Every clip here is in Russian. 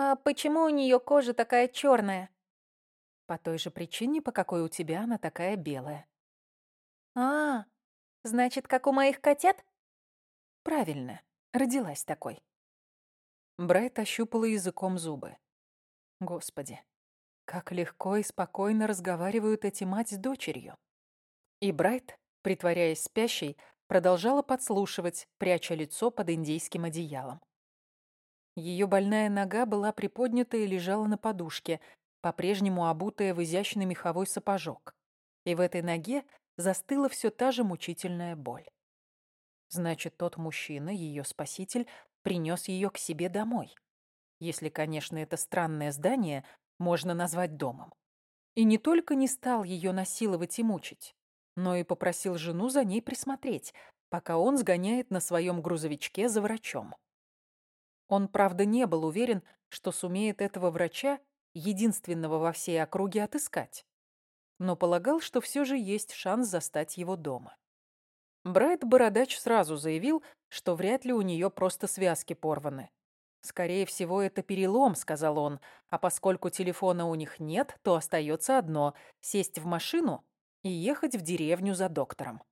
«А почему у нее кожа такая черная?» «По той же причине, по какой у тебя она такая белая». «А, значит, как у моих котят?» «Правильно, родилась такой». Брайт ощупала языком зубы. Господи, как легко и спокойно разговаривают эти мать с дочерью. И Брайт, притворяясь спящей, продолжала подслушивать, пряча лицо под индейским одеялом. Ее больная нога была приподнята и лежала на подушке, по-прежнему обутая в изящный меховой сапожок. И в этой ноге застыла все та же мучительная боль. Значит, тот мужчина, ее спаситель, принес ее к себе домой. Если, конечно, это странное здание можно назвать домом. И не только не стал ее насиловать и мучить, но и попросил жену за ней присмотреть, пока он сгоняет на своем грузовичке за врачом. Он, правда, не был уверен, что сумеет этого врача, единственного во всей округе, отыскать. Но полагал, что все же есть шанс застать его дома. Брайт Бородач сразу заявил, что вряд ли у нее просто связки порваны. «Скорее всего, это перелом», — сказал он, «а поскольку телефона у них нет, то остается одно — сесть в машину и ехать в деревню за доктором».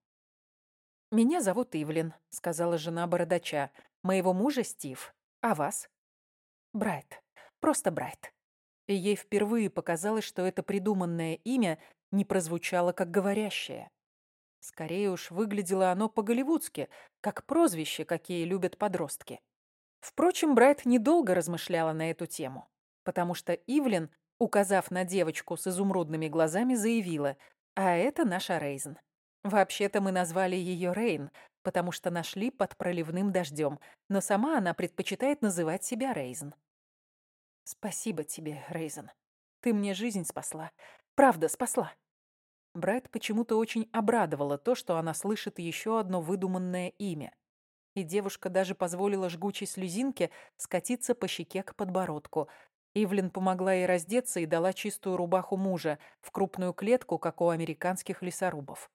«Меня зовут Ивлин», — сказала жена бородача, «моего мужа Стив. А вас?» «Брайт. Просто Брайт». И ей впервые показалось, что это придуманное имя не прозвучало как говорящее. Скорее уж выглядело оно по-голливудски, как прозвище, какие любят подростки. Впрочем, Брайт недолго размышляла на эту тему, потому что Ивлин, указав на девочку с изумрудными глазами, заявила, «А это наша Рейзен. Вообще-то мы назвали ее Рейн, потому что нашли под проливным дождем, но сама она предпочитает называть себя Рейзен. Спасибо тебе, Рейзен. Ты мне жизнь спасла. Правда, спасла. Брайт почему-то очень обрадовало то, что она слышит еще одно выдуманное имя. И девушка даже позволила жгучей слезинке скатиться по щеке к подбородку. Ивлин помогла ей раздеться и дала чистую рубаху мужа в крупную клетку, как у американских лесорубов.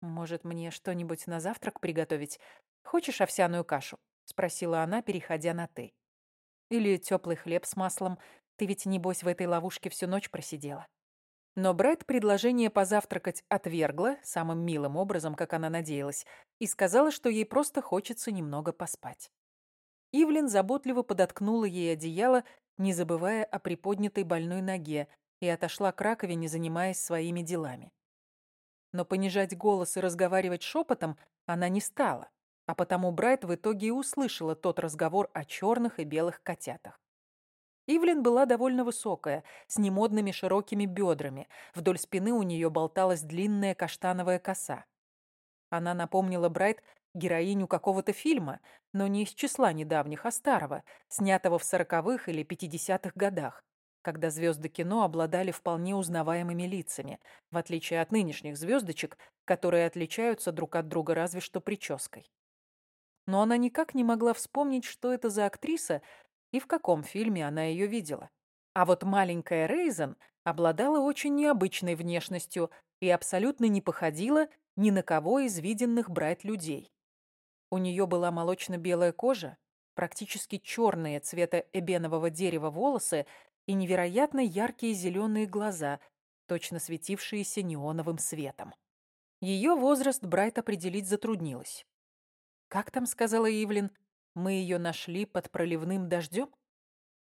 «Может, мне что-нибудь на завтрак приготовить? Хочешь овсяную кашу?» — спросила она, переходя на «ты». «Или теплый хлеб с маслом. Ты ведь, небось, в этой ловушке всю ночь просидела». Но Брэд предложение позавтракать отвергла, самым милым образом, как она надеялась, и сказала, что ей просто хочется немного поспать. Ивлин заботливо подоткнула ей одеяло, не забывая о приподнятой больной ноге, и отошла к раковине, занимаясь своими делами но понижать голос и разговаривать шепотом она не стала, а потому Брайт в итоге и услышала тот разговор о черных и белых котятах. Ивлин была довольно высокая, с немодными широкими бедрами. Вдоль спины у нее болталась длинная каштановая коса. Она напомнила Брайт героиню какого-то фильма, но не из числа недавних, а старого, снятого в сороковых или пятидесятых годах когда звезды кино обладали вполне узнаваемыми лицами, в отличие от нынешних звездочек, которые отличаются друг от друга разве что прической. Но она никак не могла вспомнить, что это за актриса и в каком фильме она ее видела. А вот маленькая Рейзен обладала очень необычной внешностью и абсолютно не походила ни на кого из виденных брать людей. У нее была молочно-белая кожа, практически черные цвета эбенового дерева волосы и невероятно яркие зеленые глаза, точно светившиеся неоновым светом. Ее возраст Брайт определить затруднилось. «Как там?» — сказала Ивлин. «Мы ее нашли под проливным дождем?»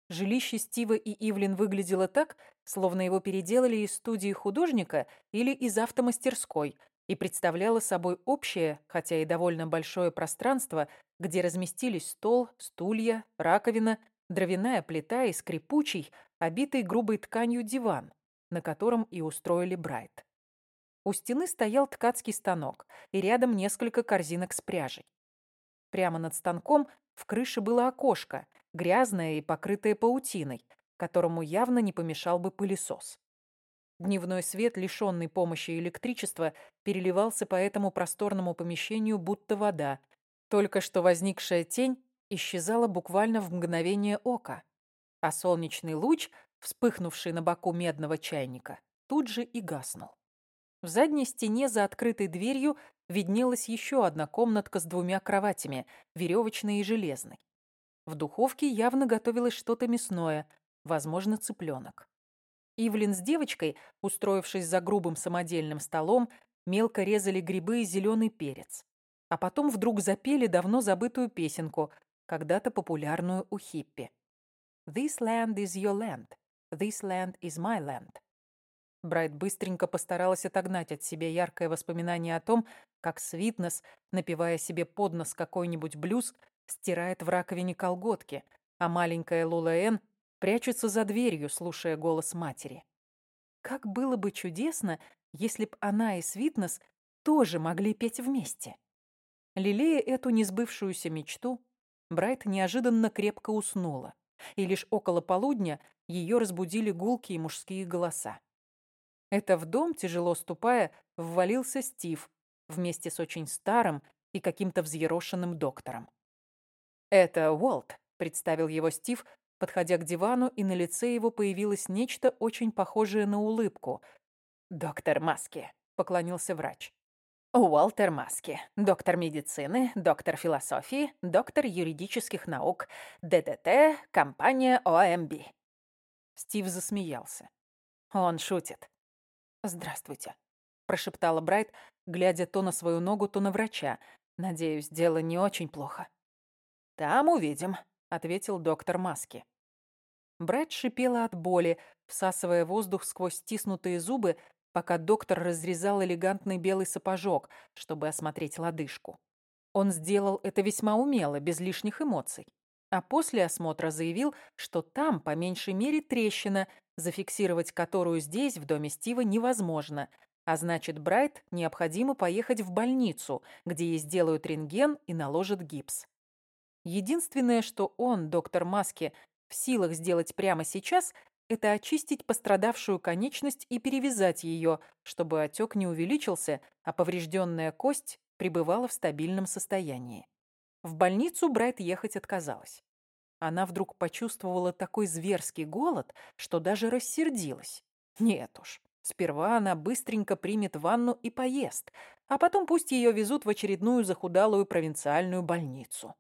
Жилище Стива и Ивлин выглядело так, словно его переделали из студии художника или из автомастерской и представляло собой общее, хотя и довольно большое пространство, где разместились стол, стулья, раковина, дровяная плита и скрипучий, обитый грубой тканью диван, на котором и устроили Брайт. У стены стоял ткацкий станок, и рядом несколько корзинок с пряжей. Прямо над станком в крыше было окошко, грязное и покрытое паутиной, которому явно не помешал бы пылесос. Дневной свет, лишенный помощи электричества, переливался по этому просторному помещению будто вода. Только что возникшая тень исчезала буквально в мгновение ока, а солнечный луч, вспыхнувший на боку медного чайника, тут же и гаснул. В задней стене за открытой дверью виднелась еще одна комнатка с двумя кроватями, веревочной и железной. В духовке явно готовилось что-то мясное, возможно, цыпленок. Ивлин с девочкой, устроившись за грубым самодельным столом, мелко резали грибы и зеленый перец. А потом вдруг запели давно забытую песенку, когда-то популярную у хиппи. «This land is your land. This land is my land». Брайт быстренько постаралась отогнать от себя яркое воспоминание о том, как Свитнес, напевая себе под нос какой-нибудь блюз, стирает в раковине колготки, а маленькая Лула Эн прячется за дверью, слушая голос матери. Как было бы чудесно, если б она и Свитнес тоже могли петь вместе. Лелея эту несбывшуюся мечту, Брайт неожиданно крепко уснула, и лишь около полудня ее разбудили гулкие мужские голоса. Это в дом, тяжело ступая, ввалился Стив вместе с очень старым и каким-то взъерошенным доктором. «Это Уолт», — представил его Стив, подходя к дивану, и на лице его появилось нечто очень похожее на улыбку. «Доктор Маски», — поклонился врач. Уолтер Маски, доктор медицины, доктор философии, доктор юридических наук, ДТТ, компания ОМБ. Стив засмеялся. Он шутит. «Здравствуйте», — прошептала Брайт, глядя то на свою ногу, то на врача. «Надеюсь, дело не очень плохо». «Там увидим», — ответил доктор Маски. Брайт шипела от боли, всасывая воздух сквозь стиснутые зубы, пока доктор разрезал элегантный белый сапожок, чтобы осмотреть лодыжку. Он сделал это весьма умело, без лишних эмоций. А после осмотра заявил, что там, по меньшей мере, трещина, зафиксировать которую здесь, в доме Стива, невозможно, а значит, Брайт необходимо поехать в больницу, где ей сделают рентген и наложат гипс. Единственное, что он, доктор Маски, в силах сделать прямо сейчас, это очистить пострадавшую конечность и перевязать ее, чтобы отек не увеличился, а поврежденная кость пребывала в стабильном состоянии. В больницу Брайт ехать отказалась. Она вдруг почувствовала такой зверский голод, что даже рассердилась. Нет уж, сперва она быстренько примет ванну и поест, а потом пусть ее везут в очередную захудалую провинциальную больницу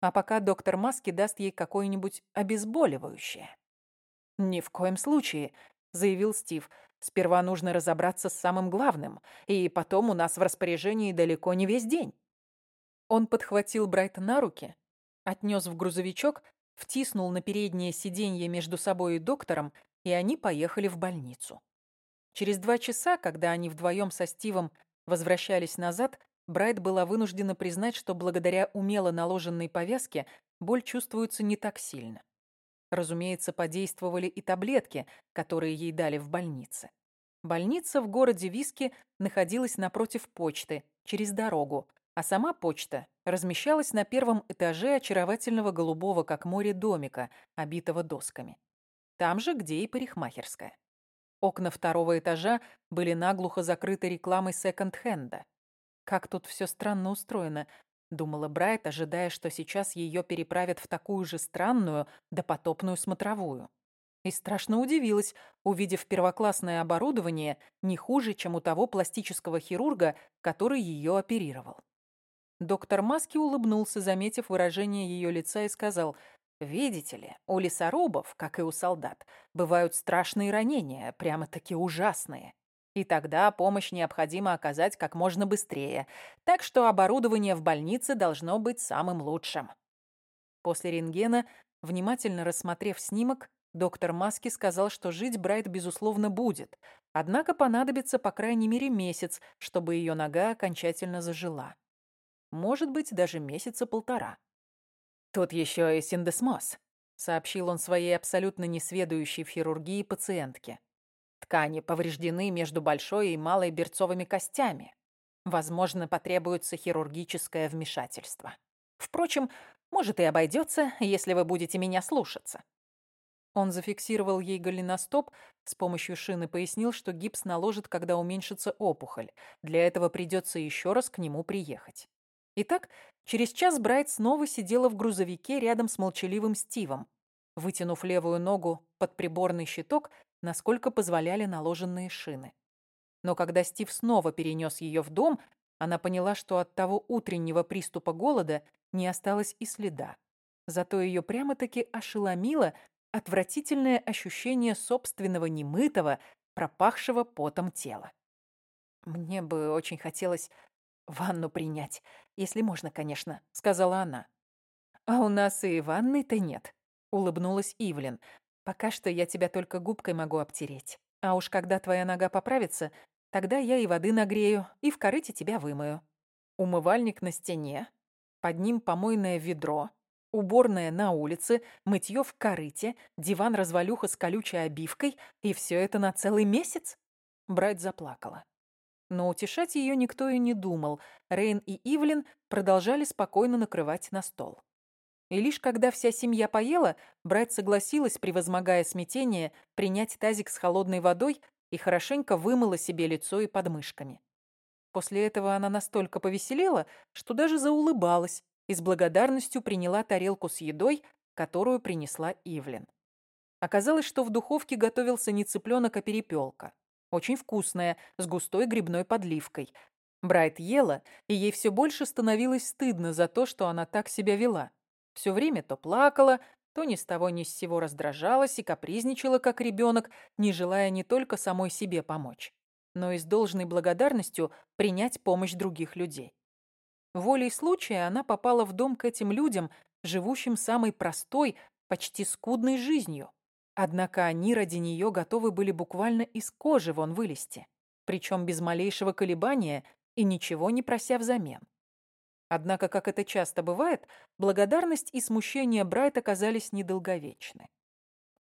а пока доктор Маски даст ей какое-нибудь обезболивающее. «Ни в коем случае», — заявил Стив. «Сперва нужно разобраться с самым главным, и потом у нас в распоряжении далеко не весь день». Он подхватил Брайта на руки, отнес в грузовичок, втиснул на переднее сиденье между собой и доктором, и они поехали в больницу. Через два часа, когда они вдвоем со Стивом возвращались назад, Брайт была вынуждена признать, что благодаря умело наложенной повязке боль чувствуется не так сильно. Разумеется, подействовали и таблетки, которые ей дали в больнице. Больница в городе Виски находилась напротив почты, через дорогу, а сама почта размещалась на первом этаже очаровательного голубого, как море, домика, обитого досками. Там же, где и парикмахерская. Окна второго этажа были наглухо закрыты рекламой секонд-хенда. Как тут все странно устроено, думала Брайт, ожидая, что сейчас ее переправят в такую же странную, допотопную смотровую. И страшно удивилась, увидев первоклассное оборудование не хуже, чем у того пластического хирурга, который ее оперировал. Доктор Маски улыбнулся, заметив выражение ее лица, и сказал, «Видите ли, у лесорубов, как и у солдат, бывают страшные ранения, прямо-таки ужасные. И тогда помощь необходимо оказать как можно быстрее, так что оборудование в больнице должно быть самым лучшим. После рентгена, внимательно рассмотрев снимок, доктор Маски сказал, что жить Брайт, безусловно, будет, однако понадобится по крайней мере месяц, чтобы ее нога окончательно зажила. Может быть, даже месяца полтора. «Тут еще и синдесмоз», — сообщил он своей абсолютно несведущей в хирургии пациентке. Ткани повреждены между большой и малой берцовыми костями. Возможно, потребуется хирургическое вмешательство. Впрочем, может и обойдется, если вы будете меня слушаться. Он зафиксировал ей голеностоп, с помощью шины пояснил, что гипс наложит, когда уменьшится опухоль. Для этого придется еще раз к нему приехать. Итак, через час Брайт снова сидела в грузовике рядом с молчаливым Стивом. Вытянув левую ногу под приборный щиток, насколько позволяли наложенные шины. Но когда Стив снова перенес ее в дом, она поняла, что от того утреннего приступа голода не осталось и следа. Зато ее прямо-таки ошеломило отвратительное ощущение собственного немытого, пропахшего потом тела. «Мне бы очень хотелось ванну принять, если можно, конечно», — сказала она. «А у нас и ванной-то нет», — улыбнулась Ивлин. «Пока что я тебя только губкой могу обтереть. А уж когда твоя нога поправится, тогда я и воды нагрею, и в корыте тебя вымою. Умывальник на стене, под ним помойное ведро, уборная на улице, мытье в корыте, диван-развалюха с колючей обивкой, и все это на целый месяц?» Брать заплакала. Но утешать ее никто и не думал. Рейн и Ивлин продолжали спокойно накрывать на стол. И лишь когда вся семья поела, брать согласилась, превозмогая смятение, принять тазик с холодной водой и хорошенько вымыла себе лицо и подмышками. После этого она настолько повеселела, что даже заулыбалась и с благодарностью приняла тарелку с едой, которую принесла Ивлин. Оказалось, что в духовке готовился не цыпленок, а перепелка. Очень вкусная, с густой грибной подливкой. Брайт ела, и ей все больше становилось стыдно за то, что она так себя вела. Все время то плакала, то ни с того ни с сего раздражалась и капризничала, как ребенок, не желая не только самой себе помочь, но и с должной благодарностью принять помощь других людей. Волей случая она попала в дом к этим людям, живущим самой простой, почти скудной жизнью. Однако они ради нее готовы были буквально из кожи вон вылезти, причем без малейшего колебания и ничего не прося взамен. Однако, как это часто бывает, благодарность и смущение Брайт оказались недолговечны.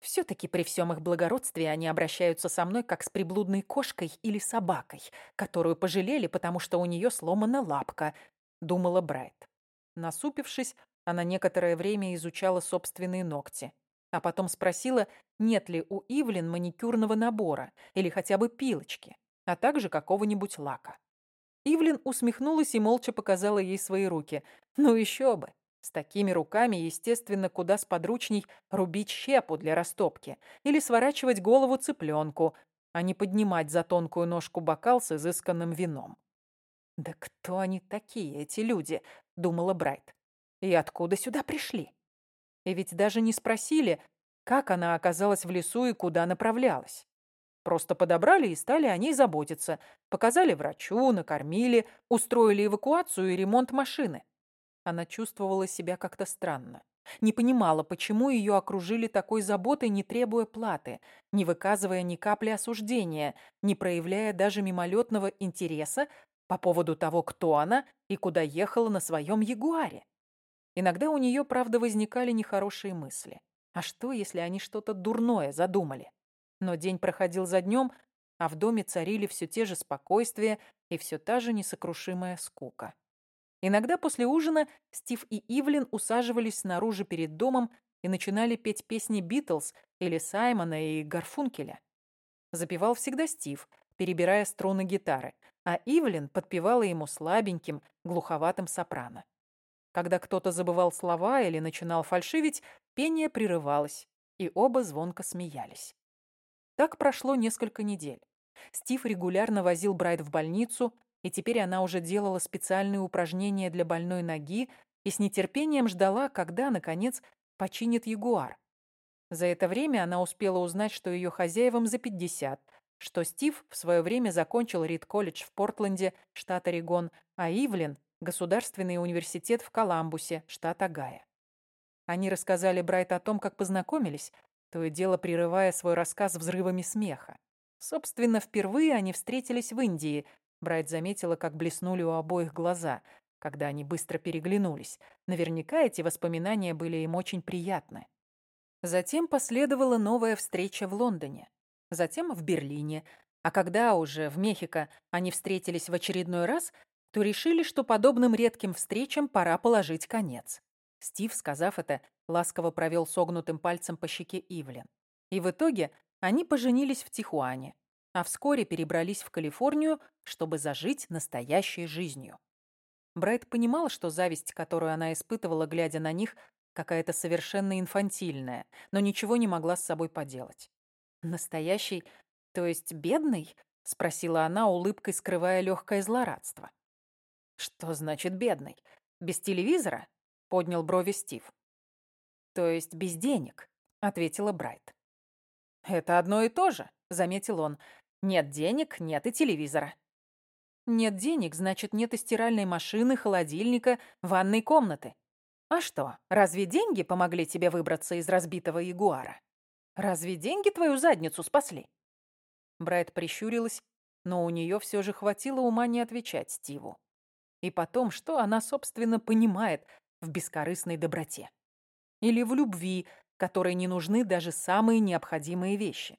Все-таки при всем их благородстве они обращаются со мной как с приблудной кошкой или собакой, которую пожалели, потому что у нее сломана лапка, думала Брайт. Насупившись, она некоторое время изучала собственные ногти, а потом спросила, нет ли у Ивлин маникюрного набора или хотя бы пилочки, а также какого-нибудь лака. Ивлин усмехнулась и молча показала ей свои руки. Ну еще бы. С такими руками, естественно, куда сподручней рубить щепу для растопки или сворачивать голову цыпленку, а не поднимать за тонкую ножку бокал с изысканным вином. «Да кто они такие, эти люди?» — думала Брайт. «И откуда сюда пришли?» И ведь даже не спросили, как она оказалась в лесу и куда направлялась. Просто подобрали и стали о ней заботиться. Показали врачу, накормили, устроили эвакуацию и ремонт машины. Она чувствовала себя как-то странно. Не понимала, почему ее окружили такой заботой, не требуя платы, не выказывая ни капли осуждения, не проявляя даже мимолетного интереса по поводу того, кто она и куда ехала на своем ягуаре. Иногда у нее, правда, возникали нехорошие мысли. А что, если они что-то дурное задумали? Но день проходил за днем, а в доме царили все те же спокойствие и все та же несокрушимая скука. Иногда после ужина Стив и Ивлин усаживались снаружи перед домом и начинали петь песни Битлз или Саймона и Гарфункеля. Запевал всегда Стив, перебирая струны гитары, а Ивлин подпевала ему слабеньким, глуховатым сопрано. Когда кто-то забывал слова или начинал фальшивить, пение прерывалось, и оба звонко смеялись. Так прошло несколько недель. Стив регулярно возил Брайт в больницу, и теперь она уже делала специальные упражнения для больной ноги и с нетерпением ждала, когда, наконец, починит ягуар. За это время она успела узнать, что ее хозяевам за 50, что Стив в свое время закончил Рид-колледж в Портленде, штат Орегон, а Ивлин – Государственный университет в Коламбусе, штат Огайо. Они рассказали Брайт о том, как познакомились, то и дело прерывая свой рассказ взрывами смеха. Собственно, впервые они встретились в Индии. Брайт заметила, как блеснули у обоих глаза, когда они быстро переглянулись. Наверняка эти воспоминания были им очень приятны. Затем последовала новая встреча в Лондоне, затем в Берлине, а когда уже в Мехико они встретились в очередной раз, то решили, что подобным редким встречам пора положить конец. Стив, сказав это, ласково провел согнутым пальцем по щеке Ивлен. И в итоге они поженились в Тихуане, а вскоре перебрались в Калифорнию, чтобы зажить настоящей жизнью. Брайт понимал, что зависть, которую она испытывала, глядя на них, какая-то совершенно инфантильная, но ничего не могла с собой поделать. «Настоящий, то есть бедный?» — спросила она, улыбкой скрывая легкое злорадство. «Что значит бедный? Без телевизора?» — поднял брови Стив. То есть без денег, ответила Брайт. Это одно и то же, заметил он. Нет денег, нет и телевизора. Нет денег, значит, нет и стиральной машины, холодильника, ванной комнаты. А что, разве деньги помогли тебе выбраться из разбитого ягуара? Разве деньги твою задницу спасли? Брайт прищурилась, но у нее все же хватило ума не отвечать Стиву. И потом, что она, собственно, понимает в бескорыстной доброте? Или в любви, которой не нужны даже самые необходимые вещи?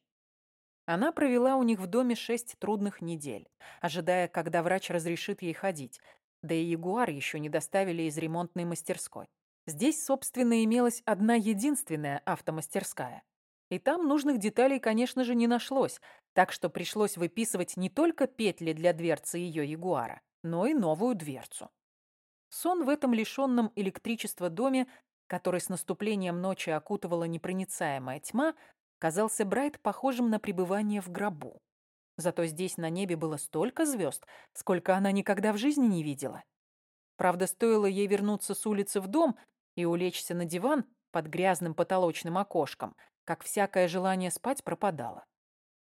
Она провела у них в доме шесть трудных недель, ожидая, когда врач разрешит ей ходить, да и Ягуар еще не доставили из ремонтной мастерской. Здесь, собственно, имелась одна единственная автомастерская. И там нужных деталей, конечно же, не нашлось, так что пришлось выписывать не только петли для дверцы ее Ягуара, но и новую дверцу. Сон в этом лишенном электричества доме, который с наступлением ночи окутывала непроницаемая тьма, казался Брайт похожим на пребывание в гробу. Зато здесь на небе было столько звезд, сколько она никогда в жизни не видела. Правда, стоило ей вернуться с улицы в дом и улечься на диван под грязным потолочным окошком, как всякое желание спать пропадало.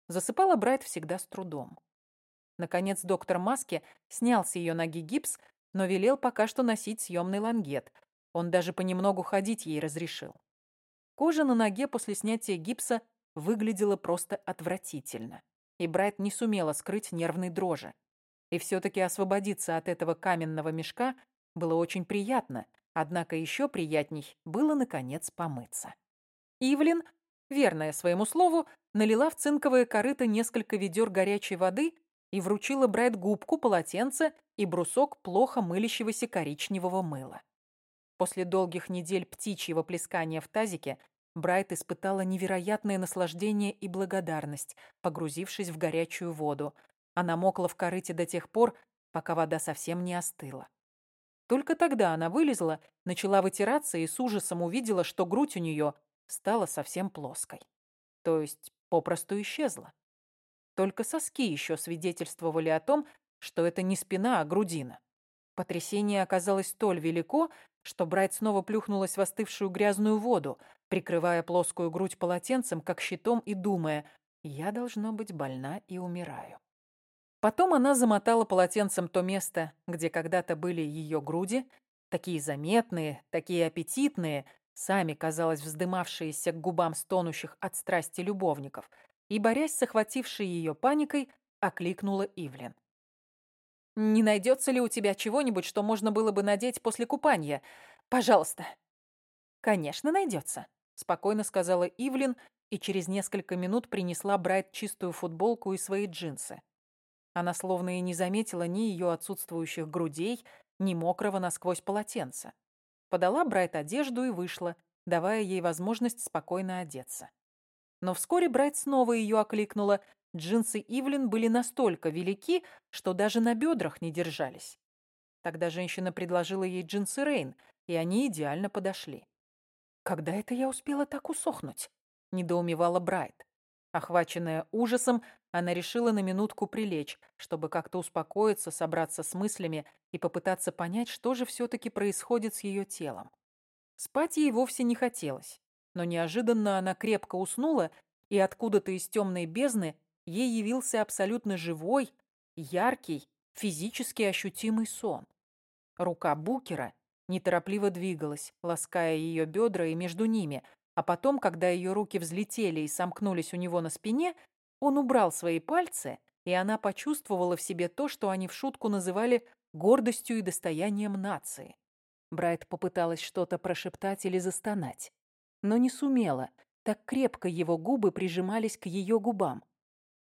Засыпала Брайт всегда с трудом. Наконец доктор Маски снял с ее ноги гипс, но велел пока что носить съемный лангет. Он даже понемногу ходить ей разрешил. Кожа на ноге после снятия гипса выглядела просто отвратительно и Брайт не сумела скрыть нервной дрожи. И все-таки освободиться от этого каменного мешка было очень приятно, однако еще приятней было, наконец, помыться. Ивлин, верная своему слову, налила в цинковое корыто несколько ведер горячей воды и вручила Брайт губку, полотенце и брусок плохо мылящегося коричневого мыла. После долгих недель птичьего плескания в тазике Брайт испытала невероятное наслаждение и благодарность, погрузившись в горячую воду. Она мокла в корыте до тех пор, пока вода совсем не остыла. Только тогда она вылезла, начала вытираться и с ужасом увидела, что грудь у нее стала совсем плоской. То есть попросту исчезла. Только соски еще свидетельствовали о том, что это не спина, а грудина. Потрясение оказалось столь велико, что Брайт снова плюхнулась в остывшую грязную воду, прикрывая плоскую грудь полотенцем, как щитом, и думая, «Я, должно быть, больна и умираю». Потом она замотала полотенцем то место, где когда-то были ее груди, такие заметные, такие аппетитные, сами, казалось, вздымавшиеся к губам стонущих от страсти любовников, и, борясь с охватившей ее паникой, окликнула Ивлин. Не найдется ли у тебя чего-нибудь, что можно было бы надеть после купания? Пожалуйста». «Конечно, найдется», — спокойно сказала Ивлин и через несколько минут принесла Брайт чистую футболку и свои джинсы. Она словно и не заметила ни ее отсутствующих грудей, ни мокрого насквозь полотенца. Подала Брайт одежду и вышла, давая ей возможность спокойно одеться. Но вскоре Брайт снова ее окликнула, Джинсы Ивлин были настолько велики, что даже на бедрах не держались. Тогда женщина предложила ей джинсы Рейн, и они идеально подошли. «Когда это я успела так усохнуть?» – недоумевала Брайт. Охваченная ужасом, она решила на минутку прилечь, чтобы как-то успокоиться, собраться с мыслями и попытаться понять, что же все-таки происходит с ее телом. Спать ей вовсе не хотелось, но неожиданно она крепко уснула, и откуда-то из темной бездны ей явился абсолютно живой, яркий, физически ощутимый сон. Рука Букера неторопливо двигалась, лаская ее бедра и между ними, а потом, когда ее руки взлетели и сомкнулись у него на спине, он убрал свои пальцы, и она почувствовала в себе то, что они в шутку называли гордостью и достоянием нации. Брайт попыталась что-то прошептать или застонать, но не сумела, так крепко его губы прижимались к ее губам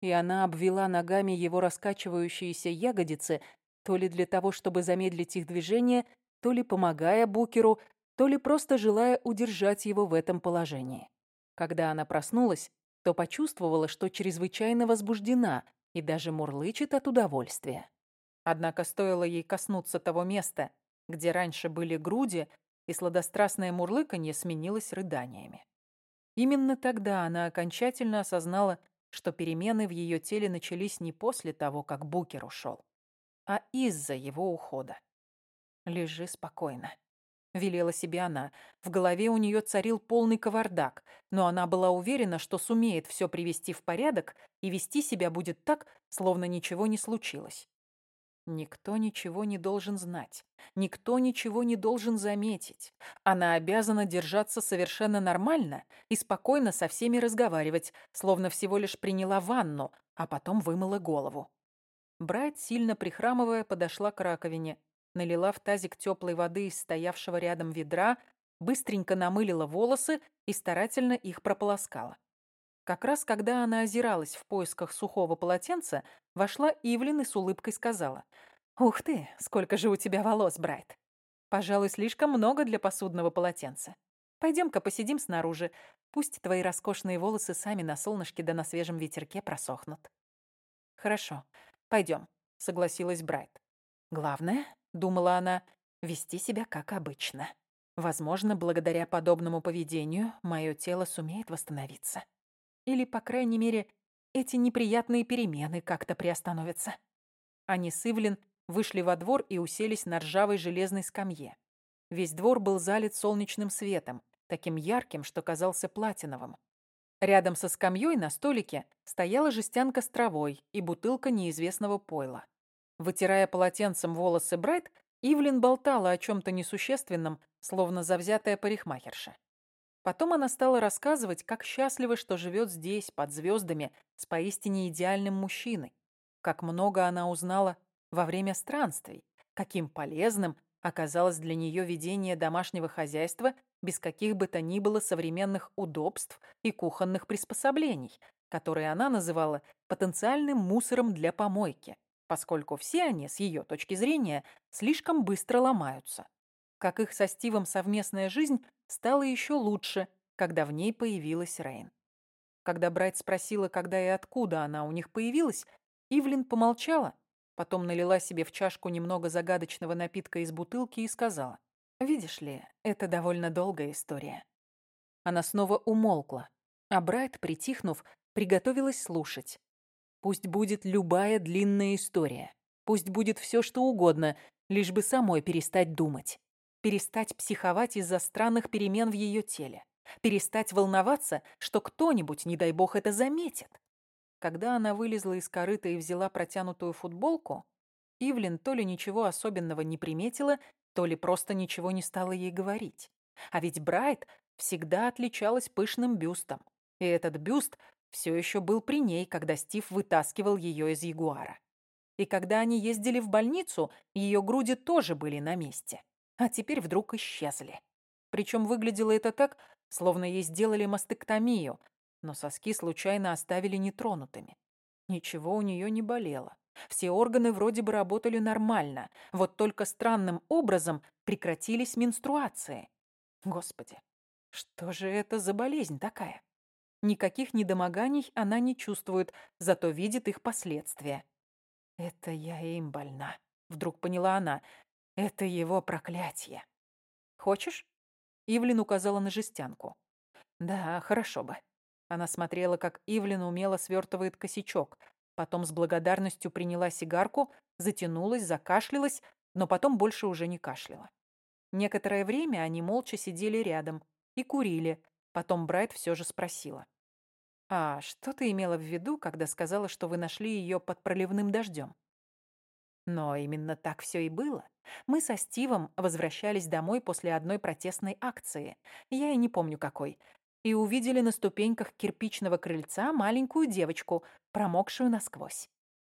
и она обвела ногами его раскачивающиеся ягодицы, то ли для того, чтобы замедлить их движение, то ли помогая Букеру, то ли просто желая удержать его в этом положении. Когда она проснулась, то почувствовала, что чрезвычайно возбуждена и даже мурлычет от удовольствия. Однако стоило ей коснуться того места, где раньше были груди, и сладострастное мурлыканье сменилось рыданиями. Именно тогда она окончательно осознала, что перемены в ее теле начались не после того, как Букер ушел, а из-за его ухода. «Лежи спокойно», велела себе она. В голове у нее царил полный кавардак, но она была уверена, что сумеет все привести в порядок и вести себя будет так, словно ничего не случилось. Никто ничего не должен знать. Никто ничего не должен заметить. Она обязана держаться совершенно нормально и спокойно со всеми разговаривать, словно всего лишь приняла ванну, а потом вымыла голову. Брайт, сильно прихрамывая, подошла к раковине, налила в тазик теплой воды из стоявшего рядом ведра, быстренько намылила волосы и старательно их прополоскала. Как раз когда она озиралась в поисках сухого полотенца, вошла Ивлин и с улыбкой сказала. «Ух ты, сколько же у тебя волос, Брайт! Пожалуй, слишком много для посудного полотенца. Пойдем-ка посидим снаружи. Пусть твои роскошные волосы сами на солнышке да на свежем ветерке просохнут». «Хорошо, пойдем», — согласилась Брайт. «Главное, — думала она, — вести себя как обычно. Возможно, благодаря подобному поведению мое тело сумеет восстановиться». Или, по крайней мере, эти неприятные перемены как-то приостановятся. Они с Ивлин вышли во двор и уселись на ржавой железной скамье. Весь двор был залит солнечным светом, таким ярким, что казался платиновым. Рядом со скамьей на столике стояла жестянка с травой и бутылка неизвестного пойла. Вытирая полотенцем волосы Брайт, Ивлин болтала о чем-то несущественном, словно завзятая парикмахерша. Потом она стала рассказывать, как счастлива, что живет здесь, под звездами, с поистине идеальным мужчиной. Как много она узнала во время странствий, каким полезным оказалось для нее ведение домашнего хозяйства без каких бы то ни было современных удобств и кухонных приспособлений, которые она называла потенциальным мусором для помойки, поскольку все они, с ее точки зрения, слишком быстро ломаются. Как их со Стивом совместная жизнь стало еще лучше, когда в ней появилась Рейн. Когда Брайт спросила, когда и откуда она у них появилась, Ивлин помолчала, потом налила себе в чашку немного загадочного напитка из бутылки и сказала, «Видишь ли, это довольно долгая история». Она снова умолкла, а Брайт, притихнув, приготовилась слушать. Пусть будет любая длинная история, пусть будет все, что угодно, лишь бы самой перестать думать перестать психовать из-за странных перемен в ее теле, перестать волноваться, что кто-нибудь, не дай бог, это заметит. Когда она вылезла из корыта и взяла протянутую футболку, Ивлин то ли ничего особенного не приметила, то ли просто ничего не стала ей говорить. А ведь Брайт всегда отличалась пышным бюстом. И этот бюст все еще был при ней, когда Стив вытаскивал ее из Ягуара. И когда они ездили в больницу, ее груди тоже были на месте а теперь вдруг исчезли. Причем выглядело это так, словно ей сделали мастектомию, но соски случайно оставили нетронутыми. Ничего у нее не болело. Все органы вроде бы работали нормально, вот только странным образом прекратились менструации. Господи, что же это за болезнь такая? Никаких недомоганий она не чувствует, зато видит их последствия. «Это я им больна», — вдруг поняла она. Это его проклятие. Хочешь? Ивлин указала на жестянку. Да, хорошо бы. Она смотрела, как Ивлин умело свертывает косячок, потом с благодарностью приняла сигарку, затянулась, закашлялась, но потом больше уже не кашляла. Некоторое время они молча сидели рядом и курили. Потом Брайт все же спросила. «А что ты имела в виду, когда сказала, что вы нашли ее под проливным дождем?» Но именно так все и было. Мы со Стивом возвращались домой после одной протестной акции, я и не помню какой, и увидели на ступеньках кирпичного крыльца маленькую девочку, промокшую насквозь.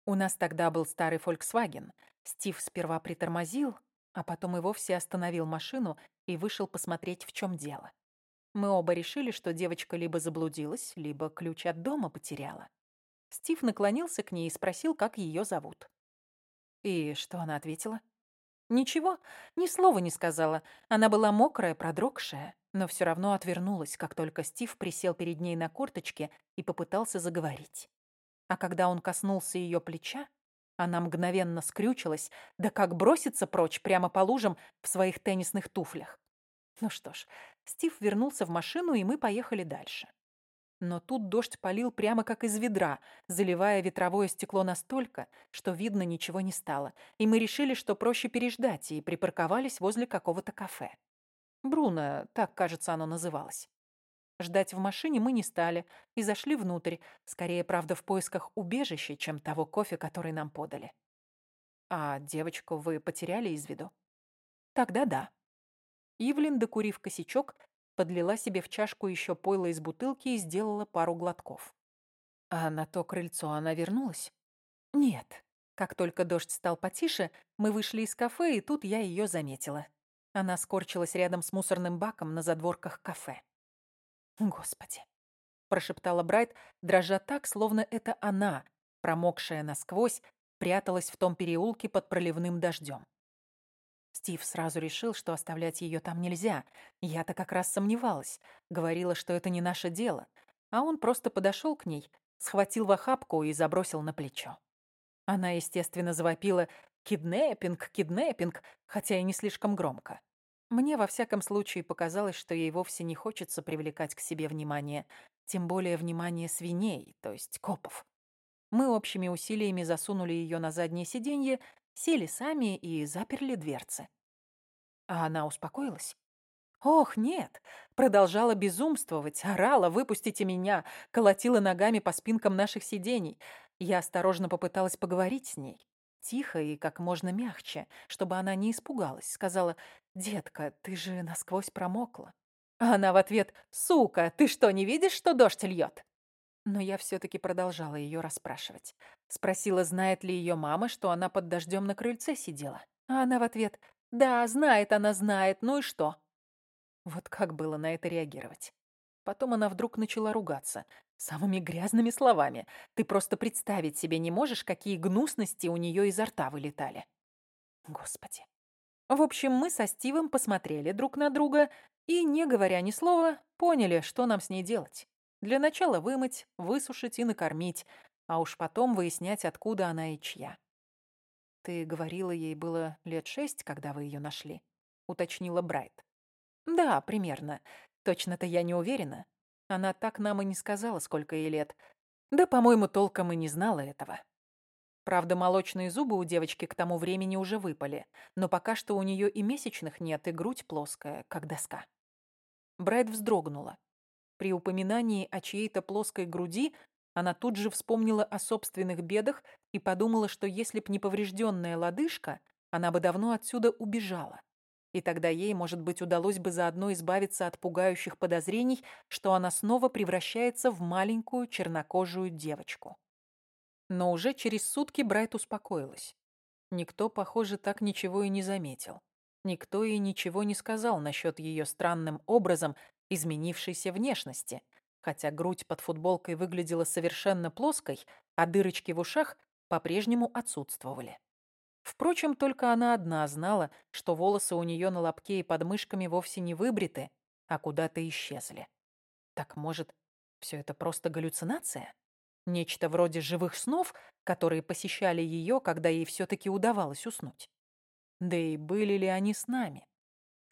У нас тогда был старый Volkswagen. Стив сперва притормозил, а потом и вовсе остановил машину и вышел посмотреть, в чем дело. Мы оба решили, что девочка либо заблудилась, либо ключ от дома потеряла. Стив наклонился к ней и спросил, как ее зовут. И что она ответила? Ничего, ни слова не сказала. Она была мокрая, продрогшая, но все равно отвернулась, как только Стив присел перед ней на корточке и попытался заговорить. А когда он коснулся ее плеча, она мгновенно скрючилась, да как бросится прочь прямо по лужам в своих теннисных туфлях. Ну что ж, Стив вернулся в машину, и мы поехали дальше. Но тут дождь полил прямо как из ведра, заливая ветровое стекло настолько, что видно ничего не стало, и мы решили, что проще переждать, и припарковались возле какого-то кафе. Бруно, так, кажется, оно называлось. Ждать в машине мы не стали и зашли внутрь, скорее, правда, в поисках убежища, чем того кофе, который нам подали. А девочку вы потеряли из виду? Тогда да. Ивлин, докурив косячок, подлила себе в чашку еще пойло из бутылки и сделала пару глотков. А на то крыльцо она вернулась? Нет. Как только дождь стал потише, мы вышли из кафе, и тут я ее заметила. Она скорчилась рядом с мусорным баком на задворках кафе. «Господи!» – прошептала Брайт, дрожа так, словно это она, промокшая насквозь, пряталась в том переулке под проливным дождем. Стив сразу решил, что оставлять ее там нельзя. Я-то как раз сомневалась. Говорила, что это не наше дело. А он просто подошел к ней, схватил в охапку и забросил на плечо. Она, естественно, завопила «Киднеппинг, киднеппинг», хотя и не слишком громко. Мне, во всяком случае, показалось, что ей вовсе не хочется привлекать к себе внимание, тем более внимание свиней, то есть копов. Мы общими усилиями засунули ее на заднее сиденье, сели сами и заперли дверцы. А она успокоилась? Ох, нет, продолжала безумствовать, орала «выпустите меня», колотила ногами по спинкам наших сидений. Я осторожно попыталась поговорить с ней. Тихо и как можно мягче, чтобы она не испугалась. Сказала «Детка, ты же насквозь промокла». А она в ответ «Сука, ты что, не видишь, что дождь льет?» Но я все-таки продолжала ее расспрашивать. Спросила, знает ли ее мама, что она под дождем на крыльце сидела. А она в ответ «Да, знает она, знает, ну и что?» Вот как было на это реагировать? Потом она вдруг начала ругаться. Самыми грязными словами. Ты просто представить себе не можешь, какие гнусности у нее изо рта вылетали. Господи. В общем, мы со Стивом посмотрели друг на друга и, не говоря ни слова, поняли, что нам с ней делать. Для начала вымыть, высушить и накормить, а уж потом выяснять, откуда она и чья. «Ты говорила, ей было лет шесть, когда вы ее нашли?» — уточнила Брайт. «Да, примерно. Точно-то я не уверена. Она так нам и не сказала, сколько ей лет. Да, по-моему, толком и не знала этого. Правда, молочные зубы у девочки к тому времени уже выпали, но пока что у нее и месячных нет, и грудь плоская, как доска. Брайт вздрогнула. При упоминании о чьей-то плоской груди она тут же вспомнила о собственных бедах и подумала, что если б не поврежденная лодыжка, она бы давно отсюда убежала. И тогда ей, может быть, удалось бы заодно избавиться от пугающих подозрений, что она снова превращается в маленькую чернокожую девочку. Но уже через сутки Брайт успокоилась. Никто, похоже, так ничего и не заметил. Никто и ничего не сказал насчет ее странным образом изменившейся внешности, хотя грудь под футболкой выглядела совершенно плоской, а дырочки в ушах по-прежнему отсутствовали. Впрочем, только она одна знала, что волосы у нее на лобке и под мышками вовсе не выбриты, а куда-то исчезли. Так, может, все это просто галлюцинация? Нечто вроде живых снов, которые посещали ее, когда ей все-таки удавалось уснуть? Да и были ли они с нами?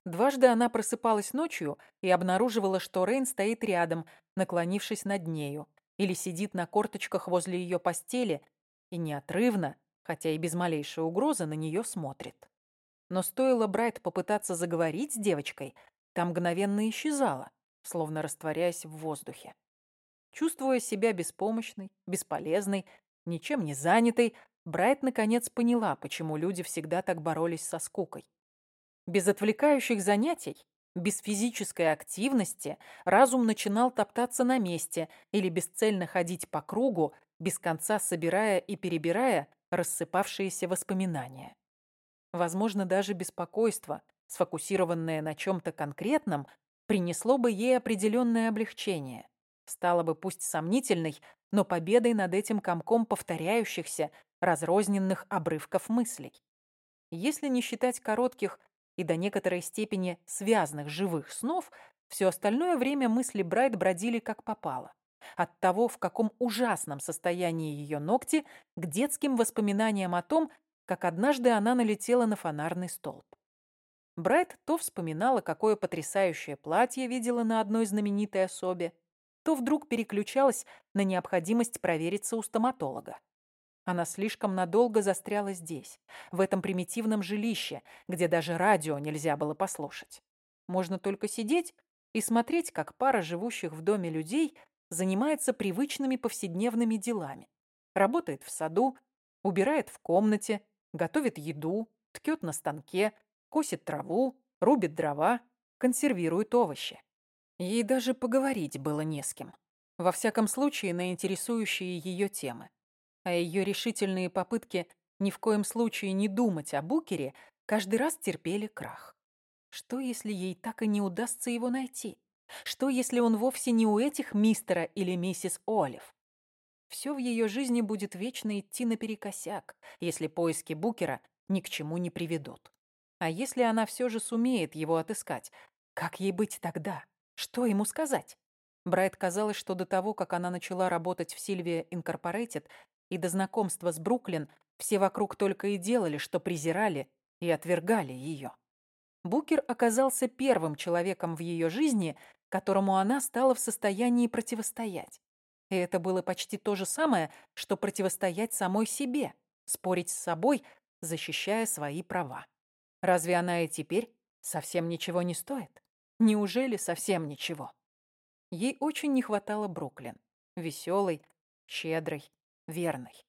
Дважды она просыпалась ночью и обнаруживала, что Рейн стоит рядом, наклонившись над нею, или сидит на корточках возле ее постели и неотрывно, хотя и без малейшей угрозы, на нее смотрит. Но стоило Брайт попытаться заговорить с девочкой, там мгновенно исчезала, словно растворяясь в воздухе. Чувствуя себя беспомощной, бесполезной, ничем не занятой, Брайт наконец поняла, почему люди всегда так боролись со скукой. Без отвлекающих занятий, без физической активности разум начинал топтаться на месте или бесцельно ходить по кругу, без конца собирая и перебирая рассыпавшиеся воспоминания. Возможно, даже беспокойство, сфокусированное на чем-то конкретном, принесло бы ей определенное облегчение. Стало бы пусть сомнительной, но победой над этим комком повторяющихся, разрозненных обрывков мыслей. Если не считать коротких и до некоторой степени связанных живых снов, все остальное время мысли Брайт бродили как попало. От того, в каком ужасном состоянии ее ногти, к детским воспоминаниям о том, как однажды она налетела на фонарный столб. Брайт то вспоминала, какое потрясающее платье видела на одной знаменитой особе, то вдруг переключалась на необходимость провериться у стоматолога. Она слишком надолго застряла здесь, в этом примитивном жилище, где даже радио нельзя было послушать. можно только сидеть и смотреть, как пара живущих в доме людей занимается привычными повседневными делами. Работает в саду, убирает в комнате, готовит еду, ткет на станке, косит траву, рубит дрова, консервирует овощи. Ей даже поговорить было не с кем. Во всяком случае, на интересующие ее темы. А ее решительные попытки ни в коем случае не думать о Букере каждый раз терпели крах. Что, если ей так и не удастся его найти? Что, если он вовсе не у этих мистера или миссис Олив? Все в ее жизни будет вечно идти наперекосяк, если поиски Букера ни к чему не приведут. А если она все же сумеет его отыскать, как ей быть тогда? Что ему сказать? Брайт казалось, что до того, как она начала работать в Сильвия Инкорпорейтед и до знакомства с Бруклин, все вокруг только и делали, что презирали и отвергали ее. Букер оказался первым человеком в ее жизни, которому она стала в состоянии противостоять. И это было почти то же самое, что противостоять самой себе, спорить с собой, защищая свои права. Разве она и теперь совсем ничего не стоит? Неужели совсем ничего? Ей очень не хватало Бруклин. Веселой, щедрой, верной.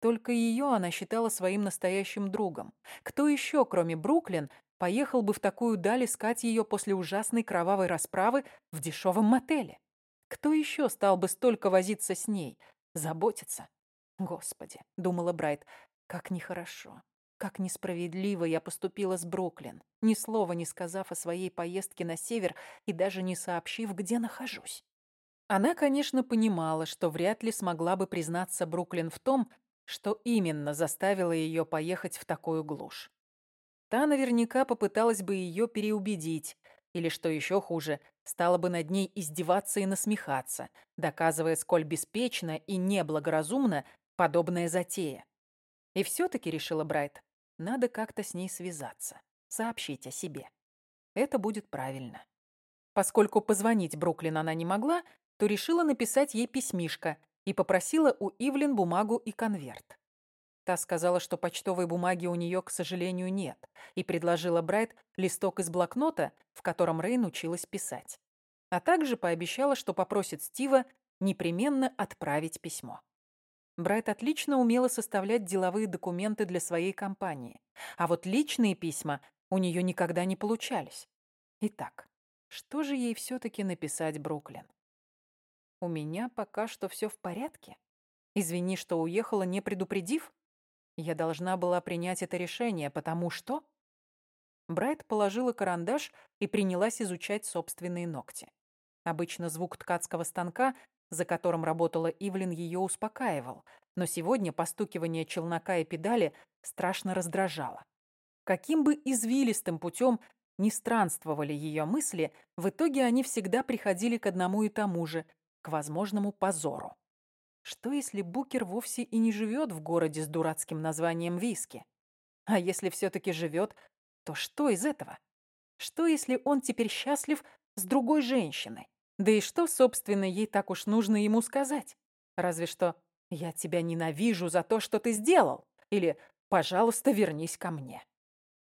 Только ее она считала своим настоящим другом. Кто еще, кроме Бруклин, поехал бы в такую даль искать ее после ужасной кровавой расправы в дешевом мотеле? Кто еще стал бы столько возиться с ней, заботиться? Господи, думала Брайт, как нехорошо, как несправедливо я поступила с Бруклин, ни слова не сказав о своей поездке на север и даже не сообщив, где нахожусь. Она, конечно, понимала, что вряд ли смогла бы признаться Бруклин в том, что именно заставило ее поехать в такую глушь. Та наверняка попыталась бы ее переубедить, или, что еще хуже, стала бы над ней издеваться и насмехаться, доказывая, сколь беспечно и неблагоразумно подобная затея. И все-таки, решила Брайт, надо как-то с ней связаться, сообщить о себе. Это будет правильно. Поскольку позвонить Бруклин она не могла, то решила написать ей письмишко и попросила у Ивлин бумагу и конверт. Та сказала, что почтовой бумаги у нее, к сожалению, нет, и предложила Брайт листок из блокнота, в котором Рейн училась писать. А также пообещала, что попросит Стива непременно отправить письмо. Брайт отлично умела составлять деловые документы для своей компании, а вот личные письма у нее никогда не получались. Итак, что же ей все-таки написать Бруклин? У меня пока что все в порядке. Извини, что уехала, не предупредив. Я должна была принять это решение, потому что... Брайт положила карандаш и принялась изучать собственные ногти. Обычно звук ткацкого станка, за которым работала Ивлин, ее успокаивал, но сегодня постукивание челнока и педали страшно раздражало. Каким бы извилистым путем ни странствовали ее мысли, в итоге они всегда приходили к одному и тому же — к возможному позору. Что если Букер вовсе и не живет в городе с дурацким названием Виски? А если все-таки живет, то что из этого? Что если он теперь счастлив с другой женщиной? Да и что, собственно, ей так уж нужно ему сказать? Разве что «я тебя ненавижу за то, что ты сделал» или «пожалуйста, вернись ко мне».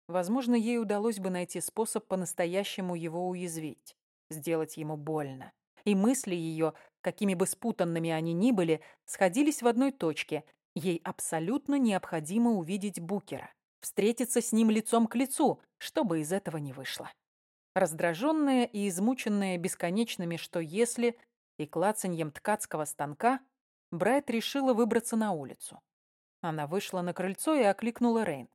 Возможно, ей удалось бы найти способ по-настоящему его уязвить, сделать ему больно и мысли ее, какими бы спутанными они ни были, сходились в одной точке. Ей абсолютно необходимо увидеть Букера, встретиться с ним лицом к лицу, чтобы из этого не вышло. Раздраженная и измученная бесконечными «что если» и клацаньем ткацкого станка, Брайт решила выбраться на улицу. Она вышла на крыльцо и окликнула Рейн.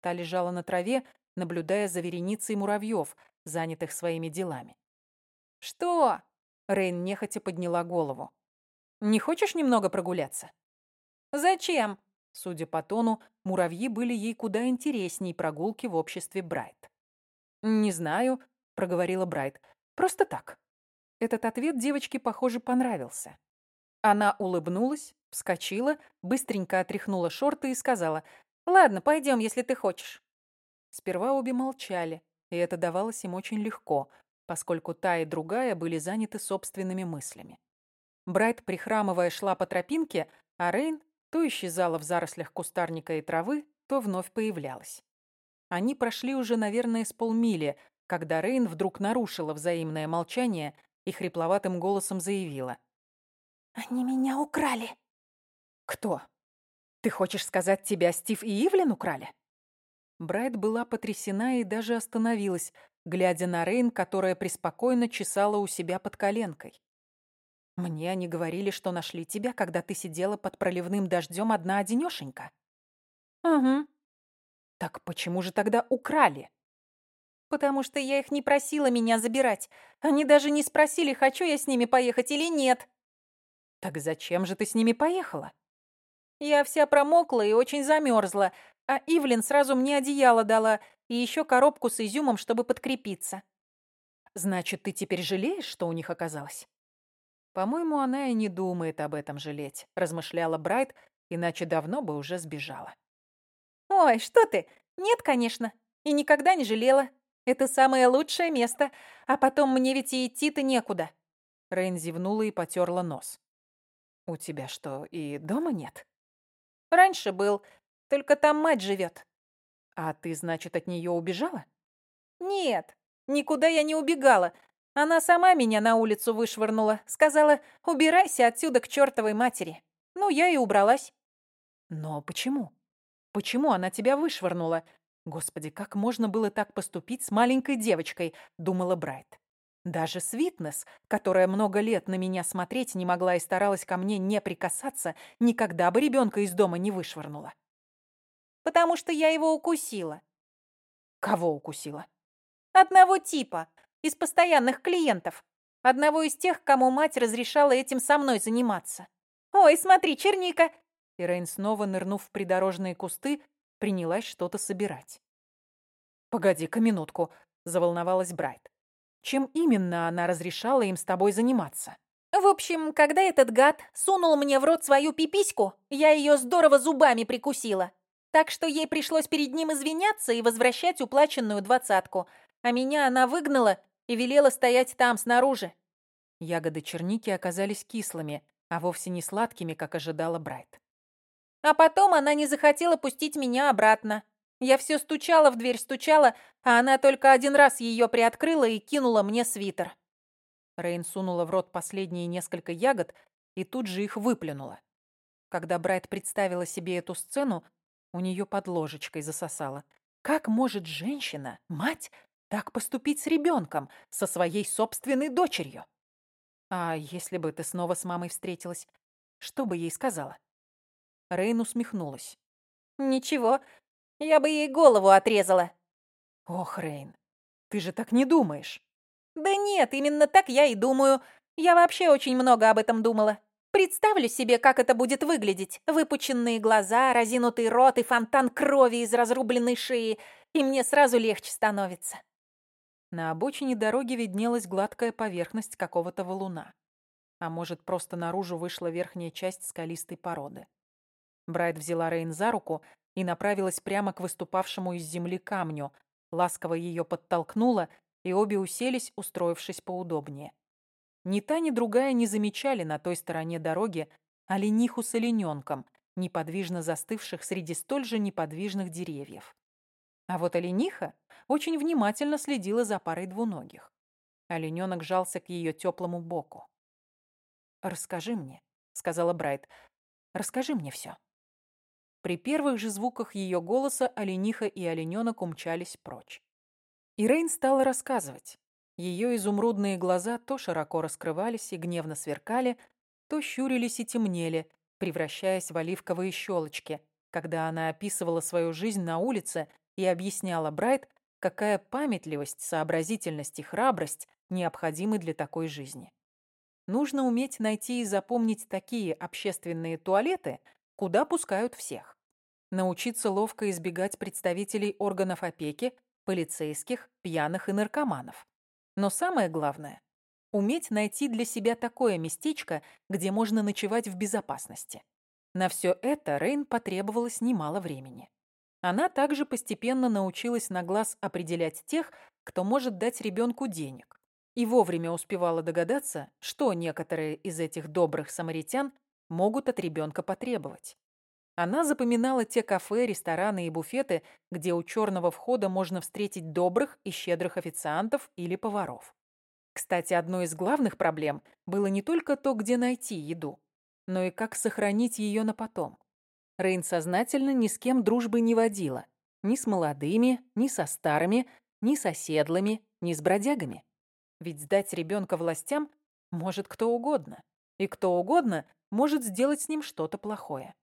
Та лежала на траве, наблюдая за вереницей муравьев, занятых своими делами. «Что?» Рейн нехотя подняла голову. «Не хочешь немного прогуляться?» «Зачем?» Судя по тону, муравьи были ей куда интересней прогулки в обществе Брайт. «Не знаю», — проговорила Брайт. «Просто так». Этот ответ девочке, похоже, понравился. Она улыбнулась, вскочила, быстренько отряхнула шорты и сказала, «Ладно, пойдем, если ты хочешь». Сперва обе молчали, и это давалось им очень легко — поскольку та и другая были заняты собственными мыслями. Брайт, прихрамывая, шла по тропинке, а Рейн то исчезала в зарослях кустарника и травы, то вновь появлялась. Они прошли уже, наверное, с полмили, когда Рейн вдруг нарушила взаимное молчание и хрипловатым голосом заявила. «Они меня украли». «Кто? Ты хочешь сказать, тебя Стив и Ивлин украли?» Брайт была потрясена и даже остановилась, глядя на Рейн, которая преспокойно чесала у себя под коленкой. «Мне они говорили, что нашли тебя, когда ты сидела под проливным дождем одна-одинёшенька». «Угу». «Так почему же тогда украли?» «Потому что я их не просила меня забирать. Они даже не спросили, хочу я с ними поехать или нет». «Так зачем же ты с ними поехала?» «Я вся промокла и очень замерзла, а Ивлин сразу мне одеяло дала и еще коробку с изюмом, чтобы подкрепиться». «Значит, ты теперь жалеешь, что у них оказалось?» «По-моему, она и не думает об этом жалеть», — размышляла Брайт, иначе давно бы уже сбежала. «Ой, что ты? Нет, конечно. И никогда не жалела. Это самое лучшее место. А потом мне ведь и идти-то некуда». Рейн зевнула и потерла нос. «У тебя что, и дома нет?» «Раньше был. Только там мать живет». «А ты, значит, от нее убежала?» «Нет, никуда я не убегала. Она сама меня на улицу вышвырнула. Сказала, убирайся отсюда к чертовой матери. Ну, я и убралась». «Но почему? Почему она тебя вышвырнула? Господи, как можно было так поступить с маленькой девочкой?» — думала Брайт. Даже Свитнес, которая много лет на меня смотреть не могла и старалась ко мне не прикасаться, никогда бы ребенка из дома не вышвырнула. «Потому что я его укусила». «Кого укусила?» «Одного типа, из постоянных клиентов. Одного из тех, кому мать разрешала этим со мной заниматься. Ой, смотри, черника!» И Рейн, снова нырнув в придорожные кусты, принялась что-то собирать. «Погоди-ка минутку», — заволновалась Брайт. Чем именно она разрешала им с тобой заниматься? В общем, когда этот гад сунул мне в рот свою пипиську, я ее здорово зубами прикусила. Так что ей пришлось перед ним извиняться и возвращать уплаченную двадцатку. А меня она выгнала и велела стоять там, снаружи. Ягоды черники оказались кислыми, а вовсе не сладкими, как ожидала Брайт. А потом она не захотела пустить меня обратно. Я все стучала в дверь, стучала, а она только один раз ее приоткрыла и кинула мне свитер. Рейн сунула в рот последние несколько ягод и тут же их выплюнула. Когда Брайт представила себе эту сцену, у нее под ложечкой засосала. Как может женщина, мать, так поступить с ребенком, со своей собственной дочерью? А если бы ты снова с мамой встретилась, что бы ей сказала? Рейн усмехнулась. «Ничего, я бы ей голову отрезала. Ох, Рейн, ты же так не думаешь. Да нет, именно так я и думаю. Я вообще очень много об этом думала. Представлю себе, как это будет выглядеть. Выпученные глаза, разинутый рот и фонтан крови из разрубленной шеи. И мне сразу легче становится. На обочине дороги виднелась гладкая поверхность какого-то валуна. А может, просто наружу вышла верхняя часть скалистой породы. Брайт взяла Рейн за руку, и направилась прямо к выступавшему из земли камню, ласково ее подтолкнула, и обе уселись, устроившись поудобнее. Ни та, ни другая не замечали на той стороне дороги олениху с олененком, неподвижно застывших среди столь же неподвижных деревьев. А вот олениха очень внимательно следила за парой двуногих. Олененок жался к ее теплому боку. «Расскажи мне», — сказала Брайт, — «расскажи мне все». При первых же звуках ее голоса олениха и олененок умчались прочь. И Рейн стала рассказывать. Ее изумрудные глаза то широко раскрывались и гневно сверкали, то щурились и темнели, превращаясь в оливковые щелочки, когда она описывала свою жизнь на улице и объясняла Брайт, какая памятливость, сообразительность и храбрость необходимы для такой жизни. Нужно уметь найти и запомнить такие общественные туалеты, куда пускают всех. Научиться ловко избегать представителей органов опеки, полицейских, пьяных и наркоманов. Но самое главное – уметь найти для себя такое местечко, где можно ночевать в безопасности. На все это Рейн потребовалось немало времени. Она также постепенно научилась на глаз определять тех, кто может дать ребенку денег, и вовремя успевала догадаться, что некоторые из этих добрых самаритян могут от ребенка потребовать. Она запоминала те кафе, рестораны и буфеты, где у черного входа можно встретить добрых и щедрых официантов или поваров. Кстати, одной из главных проблем было не только то, где найти еду, но и как сохранить ее на потом. Рейн сознательно ни с кем дружбы не водила. Ни с молодыми, ни со старыми, ни с оседлыми, ни с бродягами. Ведь сдать ребенка властям может кто угодно. И кто угодно может сделать с ним что-то плохое.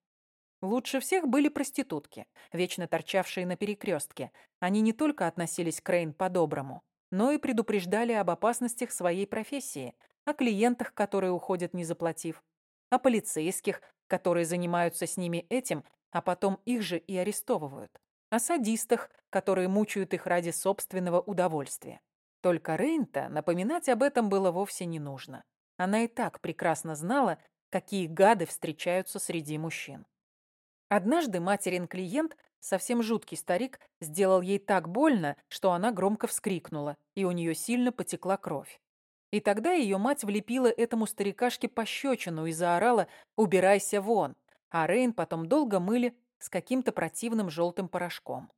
Лучше всех были проститутки, вечно торчавшие на перекрестке. Они не только относились к Рейн по-доброму, но и предупреждали об опасностях своей профессии, о клиентах, которые уходят не заплатив, о полицейских, которые занимаются с ними этим, а потом их же и арестовывают, о садистах, которые мучают их ради собственного удовольствия. Только Рейнта напоминать об этом было вовсе не нужно. Она и так прекрасно знала, какие гады встречаются среди мужчин. Однажды материн клиент, совсем жуткий старик, сделал ей так больно, что она громко вскрикнула, и у нее сильно потекла кровь. И тогда ее мать влепила этому старикашке пощечину и заорала «Убирайся вон!», а Рейн потом долго мыли с каким-то противным желтым порошком.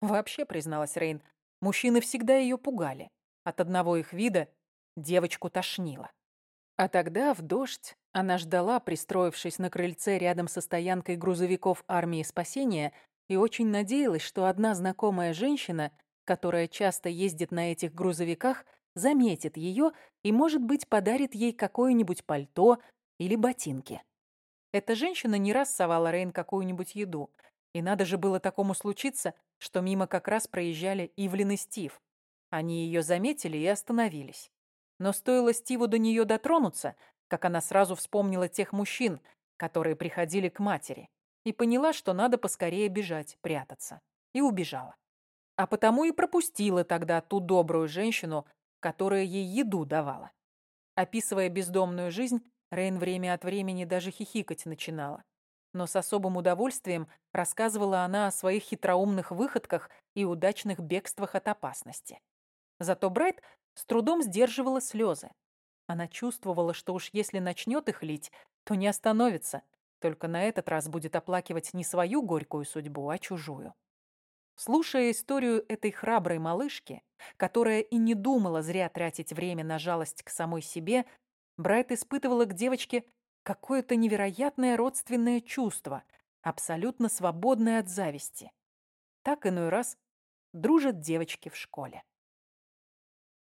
Вообще, призналась Рейн, мужчины всегда ее пугали. От одного их вида девочку тошнило. А тогда, в дождь, она ждала, пристроившись на крыльце рядом со стоянкой грузовиков армии спасения, и очень надеялась, что одна знакомая женщина, которая часто ездит на этих грузовиках, заметит ее и, может быть, подарит ей какое-нибудь пальто или ботинки. Эта женщина не раз совала Рейн какую-нибудь еду, и надо же было такому случиться, что мимо как раз проезжали Ивлин и Стив. Они ее заметили и остановились. Но стоило Стиву до нее дотронуться, как она сразу вспомнила тех мужчин, которые приходили к матери, и поняла, что надо поскорее бежать, прятаться. И убежала. А потому и пропустила тогда ту добрую женщину, которая ей еду давала. Описывая бездомную жизнь, Рейн время от времени даже хихикать начинала. Но с особым удовольствием рассказывала она о своих хитроумных выходках и удачных бегствах от опасности. Зато Брайт с трудом сдерживала слезы. Она чувствовала, что уж если начнет их лить, то не остановится, только на этот раз будет оплакивать не свою горькую судьбу, а чужую. Слушая историю этой храброй малышки, которая и не думала зря тратить время на жалость к самой себе, Брайт испытывала к девочке какое-то невероятное родственное чувство, абсолютно свободное от зависти. Так иной раз дружат девочки в школе.